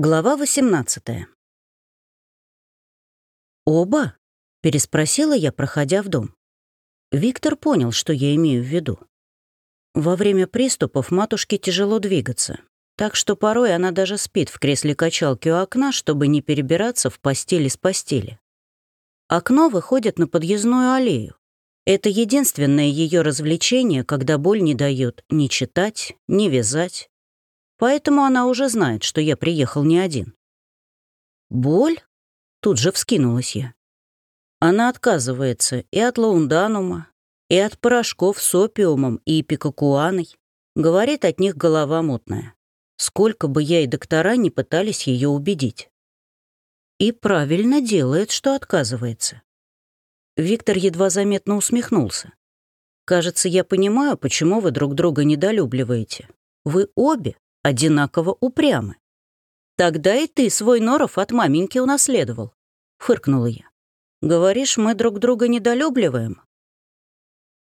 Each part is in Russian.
Глава 18 «Оба?» — переспросила я, проходя в дом. Виктор понял, что я имею в виду. Во время приступов матушке тяжело двигаться, так что порой она даже спит в кресле качалки у окна, чтобы не перебираться в постели с постели. Окно выходит на подъездную аллею. Это единственное ее развлечение, когда боль не дает ни читать, ни вязать, Поэтому она уже знает, что я приехал не один. «Боль?» — тут же вскинулась я. Она отказывается и от лаунданума, и от порошков с опиумом и пикакуаной. Говорит, от них голова мутная. Сколько бы я и доктора не пытались ее убедить. И правильно делает, что отказывается. Виктор едва заметно усмехнулся. «Кажется, я понимаю, почему вы друг друга недолюбливаете. Вы обе одинаково упрямы. Тогда и ты свой норов от маменьки унаследовал, фыркнула я. Говоришь, мы друг друга недолюбливаем?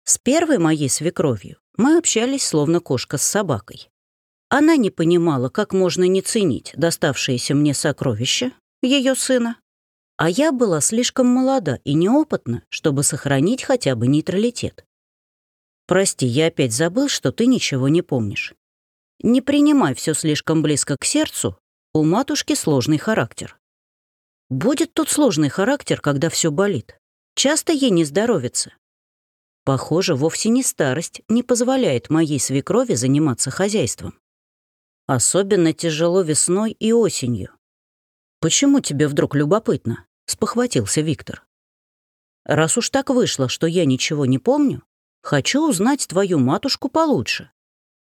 С первой моей свекровью мы общались словно кошка с собакой. Она не понимала, как можно не ценить доставшееся мне сокровище, ее сына, а я была слишком молода и неопытна, чтобы сохранить хотя бы нейтралитет. Прости, я опять забыл, что ты ничего не помнишь. Не принимай все слишком близко к сердцу, у матушки сложный характер. Будет тут сложный характер, когда все болит. Часто ей не здоровится. Похоже, вовсе не старость не позволяет моей свекрови заниматься хозяйством. Особенно тяжело весной и осенью. «Почему тебе вдруг любопытно?» — спохватился Виктор. «Раз уж так вышло, что я ничего не помню, хочу узнать твою матушку получше.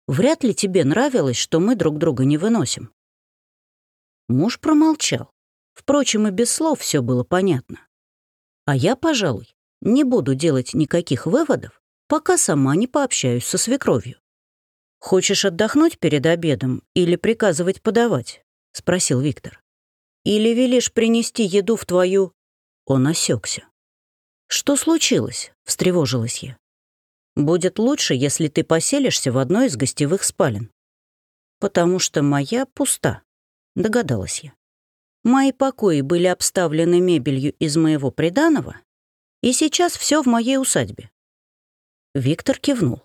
Вряд ли тебе нравилось, что мы друг друга не выносим». Муж промолчал. Впрочем, и без слов все было понятно. А я, пожалуй, не буду делать никаких выводов, пока сама не пообщаюсь со свекровью. «Хочешь отдохнуть перед обедом или приказывать подавать?» — спросил Виктор. «Или велишь принести еду в твою...» Он осекся. «Что случилось?» — встревожилась я. Будет лучше, если ты поселишься в одной из гостевых спален. Потому что моя пуста, догадалась я. Мои покои были обставлены мебелью из моего приданого, и сейчас все в моей усадьбе. Виктор кивнул.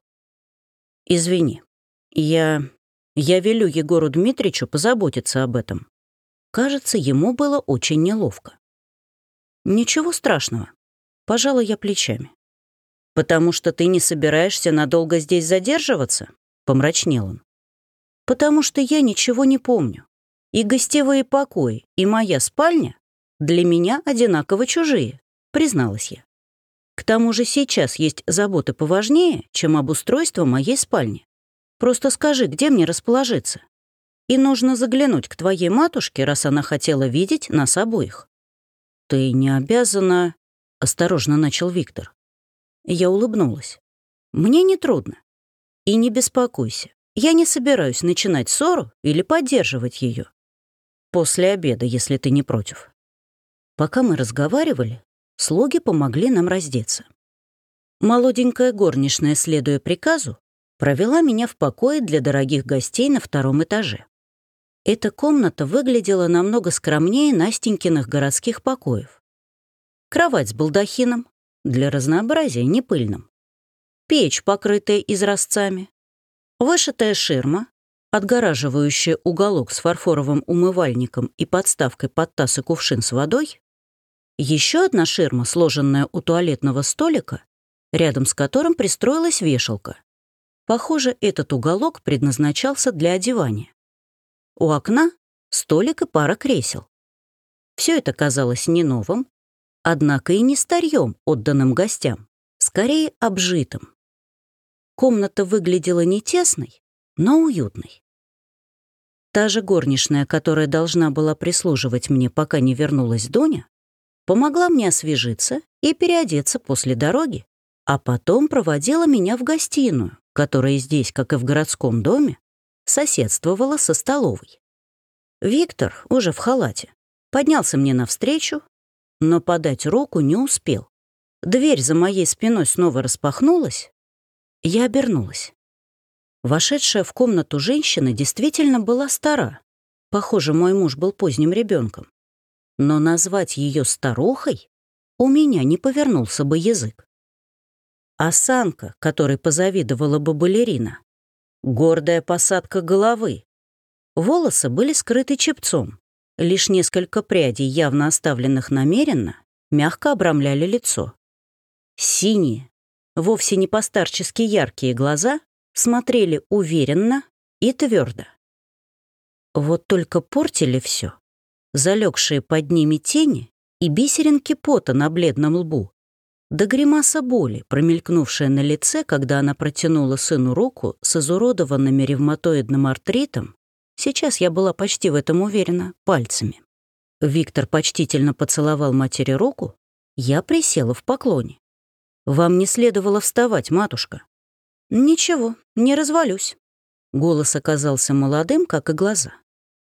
«Извини, я... я велю Егору Дмитричу позаботиться об этом. Кажется, ему было очень неловко. Ничего страшного. Пожалуй, я плечами. «Потому что ты не собираешься надолго здесь задерживаться?» — помрачнел он. «Потому что я ничего не помню. И гостевые покои, и моя спальня для меня одинаково чужие», — призналась я. «К тому же сейчас есть заботы поважнее, чем обустройство моей спальни. Просто скажи, где мне расположиться? И нужно заглянуть к твоей матушке, раз она хотела видеть нас обоих». «Ты не обязана...» — осторожно начал Виктор. Я улыбнулась. «Мне не трудно. И не беспокойся. Я не собираюсь начинать ссору или поддерживать ее. После обеда, если ты не против». Пока мы разговаривали, слуги помогли нам раздеться. Молоденькая горничная, следуя приказу, провела меня в покое для дорогих гостей на втором этаже. Эта комната выглядела намного скромнее Настенькиных городских покоев. Кровать с балдахином, для разнообразия не пыльным. Печь, покрытая изразцами. Вышитая ширма, отгораживающая уголок с фарфоровым умывальником и подставкой под таз и кувшин с водой. Еще одна ширма, сложенная у туалетного столика, рядом с которым пристроилась вешалка. Похоже, этот уголок предназначался для одевания. У окна столик и пара кресел. Все это казалось не новым, однако и не старьем, отданным гостям, скорее обжитым. Комната выглядела не тесной, но уютной. Та же горничная, которая должна была прислуживать мне, пока не вернулась Доня, помогла мне освежиться и переодеться после дороги, а потом проводила меня в гостиную, которая здесь, как и в городском доме, соседствовала со столовой. Виктор, уже в халате, поднялся мне навстречу но подать руку не успел. Дверь за моей спиной снова распахнулась. Я обернулась. Вошедшая в комнату женщина действительно была стара, Похоже, мой муж был поздним ребенком. Но назвать ее старухой у меня не повернулся бы язык. Осанка, которой позавидовала бы балерина. Гордая посадка головы. Волосы были скрыты чепцом. Лишь несколько прядей, явно оставленных намеренно, мягко обрамляли лицо. Синие, вовсе не постарчески яркие глаза смотрели уверенно и твердо. Вот только портили все, залегшие под ними тени и бисеринки пота на бледном лбу, да гримаса боли, промелькнувшая на лице, когда она протянула сыну руку с изуродованными ревматоидным артритом, сейчас я была почти в этом уверена, пальцами. Виктор почтительно поцеловал матери руку, я присела в поклоне. «Вам не следовало вставать, матушка». «Ничего, не развалюсь». Голос оказался молодым, как и глаза.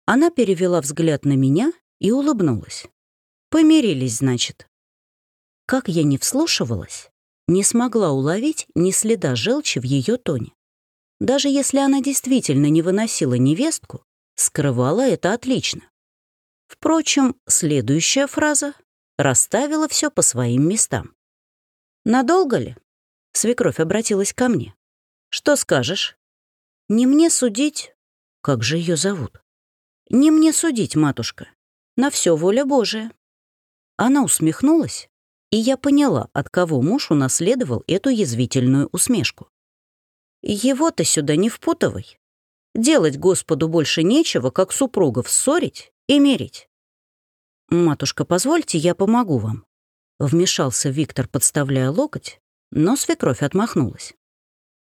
Она перевела взгляд на меня и улыбнулась. «Помирились, значит». Как я не вслушивалась, не смогла уловить ни следа желчи в ее тоне. Даже если она действительно не выносила невестку, скрывала это отлично. Впрочем, следующая фраза расставила все по своим местам. «Надолго ли?» — свекровь обратилась ко мне. «Что скажешь?» «Не мне судить...» «Как же ее зовут?» «Не мне судить, матушка. На все воля Божия». Она усмехнулась, и я поняла, от кого муж унаследовал эту язвительную усмешку. «Его-то сюда не впутывай. Делать Господу больше нечего, как супругов ссорить и мерить». «Матушка, позвольте, я помогу вам», — вмешался Виктор, подставляя локоть, но свекровь отмахнулась.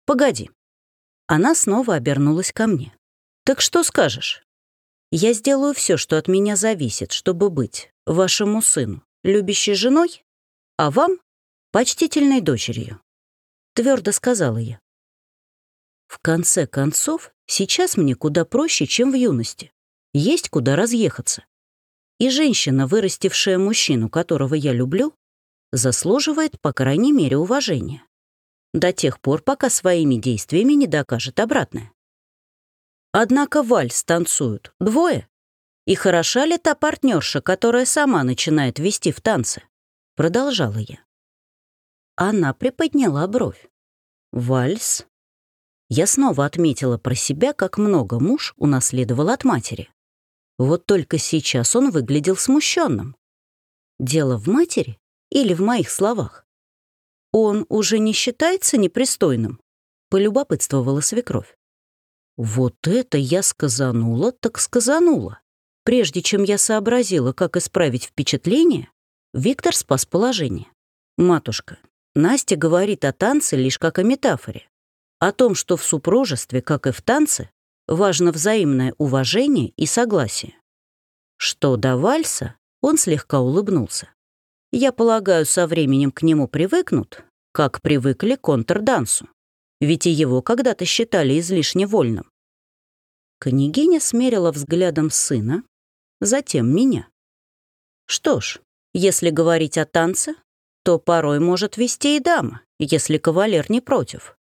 «Погоди». Она снова обернулась ко мне. «Так что скажешь?» Я сделаю все, что от меня зависит, чтобы быть вашему сыну любящей женой, а вам — почтительной дочерью», — твердо сказала я. В конце концов, сейчас мне куда проще, чем в юности. Есть куда разъехаться. И женщина, вырастившая мужчину, которого я люблю, заслуживает, по крайней мере, уважения. До тех пор, пока своими действиями не докажет обратное. Однако вальс танцуют двое. И хороша ли та партнерша, которая сама начинает вести в танце? Продолжала я. Она приподняла бровь. Вальс? Я снова отметила про себя, как много муж унаследовал от матери. Вот только сейчас он выглядел смущенным. Дело в матери или в моих словах? Он уже не считается непристойным? Полюбопытствовала свекровь. Вот это я сказанула, так сказанула. Прежде чем я сообразила, как исправить впечатление, Виктор спас положение. «Матушка, Настя говорит о танце лишь как о метафоре. О том, что в супружестве, как и в танце, важно взаимное уважение и согласие. Что до вальса, он слегка улыбнулся. Я полагаю, со временем к нему привыкнут, как привыкли к контрдансу ведь и его когда-то считали излишне вольным. Княгиня смерила взглядом сына, затем меня. Что ж, если говорить о танце, то порой может вести и дама, если кавалер не против.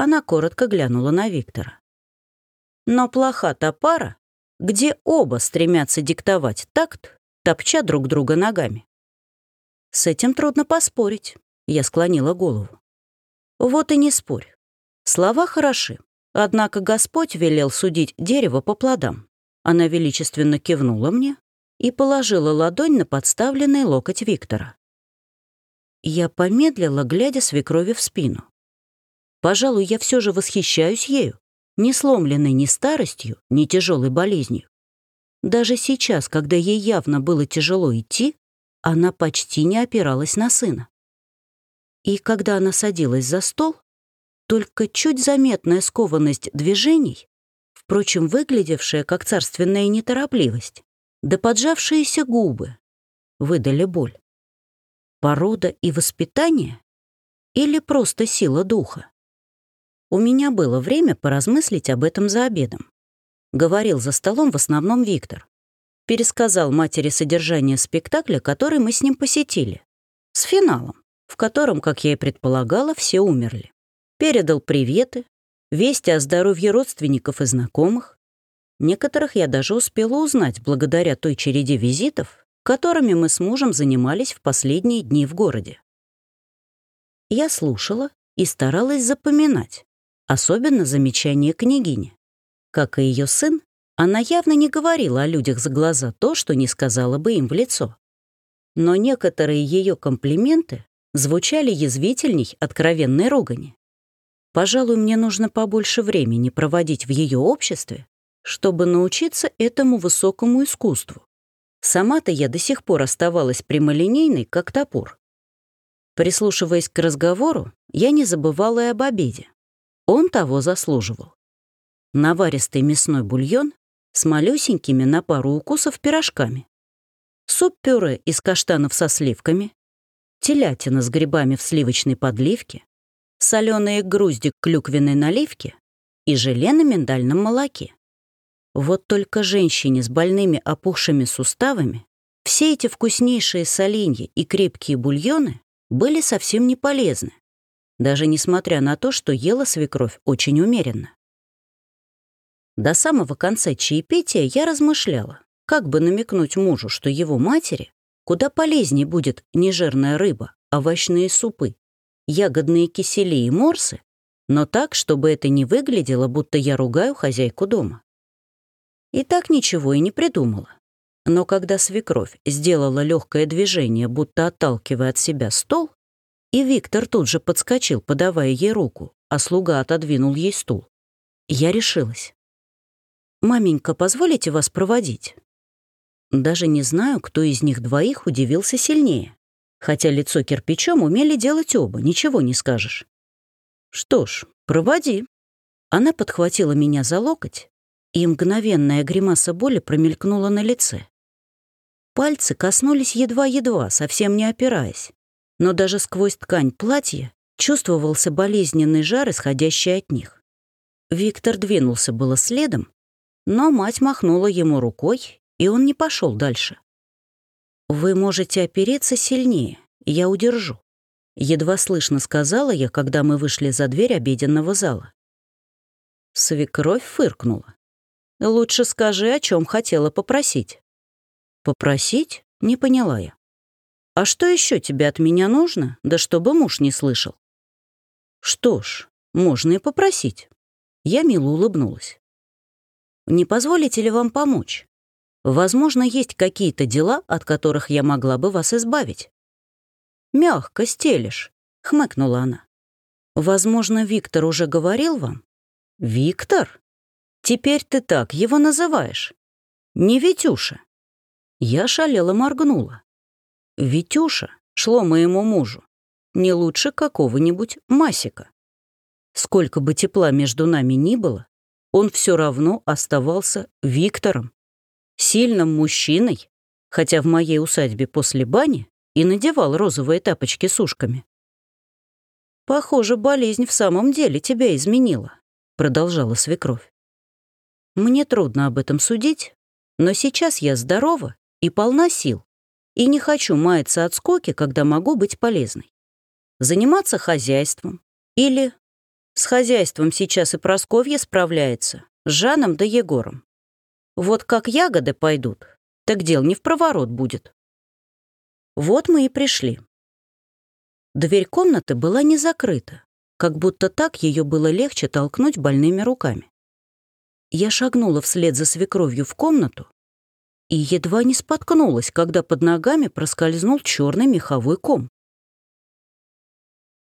Она коротко глянула на Виктора. Но плоха та пара, где оба стремятся диктовать такт, топча друг друга ногами. С этим трудно поспорить, я склонила голову. Вот и не спорь. Слова хороши, однако Господь велел судить дерево по плодам. Она величественно кивнула мне и положила ладонь на подставленный локоть Виктора. Я помедлила, глядя свекрови в спину. Пожалуй, я все же восхищаюсь ею, не сломленной ни старостью, ни тяжелой болезнью. Даже сейчас, когда ей явно было тяжело идти, она почти не опиралась на сына. И когда она садилась за стол, только чуть заметная скованность движений, впрочем, выглядевшая как царственная неторопливость, да поджавшиеся губы выдали боль. Порода и воспитание или просто сила духа? У меня было время поразмыслить об этом за обедом. Говорил за столом в основном Виктор. Пересказал матери содержание спектакля, который мы с ним посетили. С финалом, в котором, как я и предполагала, все умерли передал приветы, вести о здоровье родственников и знакомых. Некоторых я даже успела узнать благодаря той череде визитов, которыми мы с мужем занимались в последние дни в городе. Я слушала и старалась запоминать, особенно замечания княгини. Как и ее сын, она явно не говорила о людях за глаза то, что не сказала бы им в лицо. Но некоторые ее комплименты звучали язвительней откровенной ругани. Пожалуй, мне нужно побольше времени проводить в ее обществе, чтобы научиться этому высокому искусству. Сама-то я до сих пор оставалась прямолинейной, как топор. Прислушиваясь к разговору, я не забывала и об обеде. Он того заслуживал. Наваристый мясной бульон с малюсенькими на пару укусов пирожками. Суп-пюре из каштанов со сливками, телятина с грибами в сливочной подливке, соленые груздик клюквенной наливки и желе на миндальном молоке. Вот только женщине с больными опухшими суставами все эти вкуснейшие соленья и крепкие бульоны были совсем не полезны, даже несмотря на то, что ела свекровь очень умеренно. До самого конца чаепития я размышляла, как бы намекнуть мужу, что его матери куда полезнее будет не жирная рыба, овощные супы, ягодные кисели и морсы, но так, чтобы это не выглядело, будто я ругаю хозяйку дома. И так ничего и не придумала. Но когда свекровь сделала легкое движение, будто отталкивая от себя стол, и Виктор тут же подскочил, подавая ей руку, а слуга отодвинул ей стул, я решилась. «Маменька, позволите вас проводить?» Даже не знаю, кто из них двоих удивился сильнее. Хотя лицо кирпичом умели делать оба, ничего не скажешь. «Что ж, проводи». Она подхватила меня за локоть, и мгновенная гримаса боли промелькнула на лице. Пальцы коснулись едва-едва, совсем не опираясь, но даже сквозь ткань платья чувствовался болезненный жар, исходящий от них. Виктор двинулся было следом, но мать махнула ему рукой, и он не пошел дальше. «Вы можете опереться сильнее, я удержу», — едва слышно сказала я, когда мы вышли за дверь обеденного зала. Свекровь фыркнула. Лучше скажи, о чем хотела попросить. Попросить? Не поняла я. А что еще тебе от меня нужно, да чтобы муж не слышал? Что ж, можно и попросить. Я мило улыбнулась. Не позволите ли вам помочь? Возможно, есть какие-то дела, от которых я могла бы вас избавить. Мягко стелишь, хмыкнула она. Возможно, Виктор уже говорил вам? Виктор? Теперь ты так его называешь. Не Витюша. Я шалела моргнула. Витюша шло моему мужу. Не лучше какого-нибудь Масика. Сколько бы тепла между нами ни было, он все равно оставался Виктором, сильным мужчиной, хотя в моей усадьбе после бани и надевал розовые тапочки с ушками. «Похоже, болезнь в самом деле тебя изменила», — продолжала свекровь. Мне трудно об этом судить, но сейчас я здорова и полна сил, и не хочу маяться от скоки, когда могу быть полезной. Заниматься хозяйством или... С хозяйством сейчас и Просковья справляется, с Жаном да Егором. Вот как ягоды пойдут, так дел не в проворот будет. Вот мы и пришли. Дверь комнаты была не закрыта, как будто так ее было легче толкнуть больными руками. Я шагнула вслед за свекровью в комнату и едва не споткнулась, когда под ногами проскользнул черный меховой ком.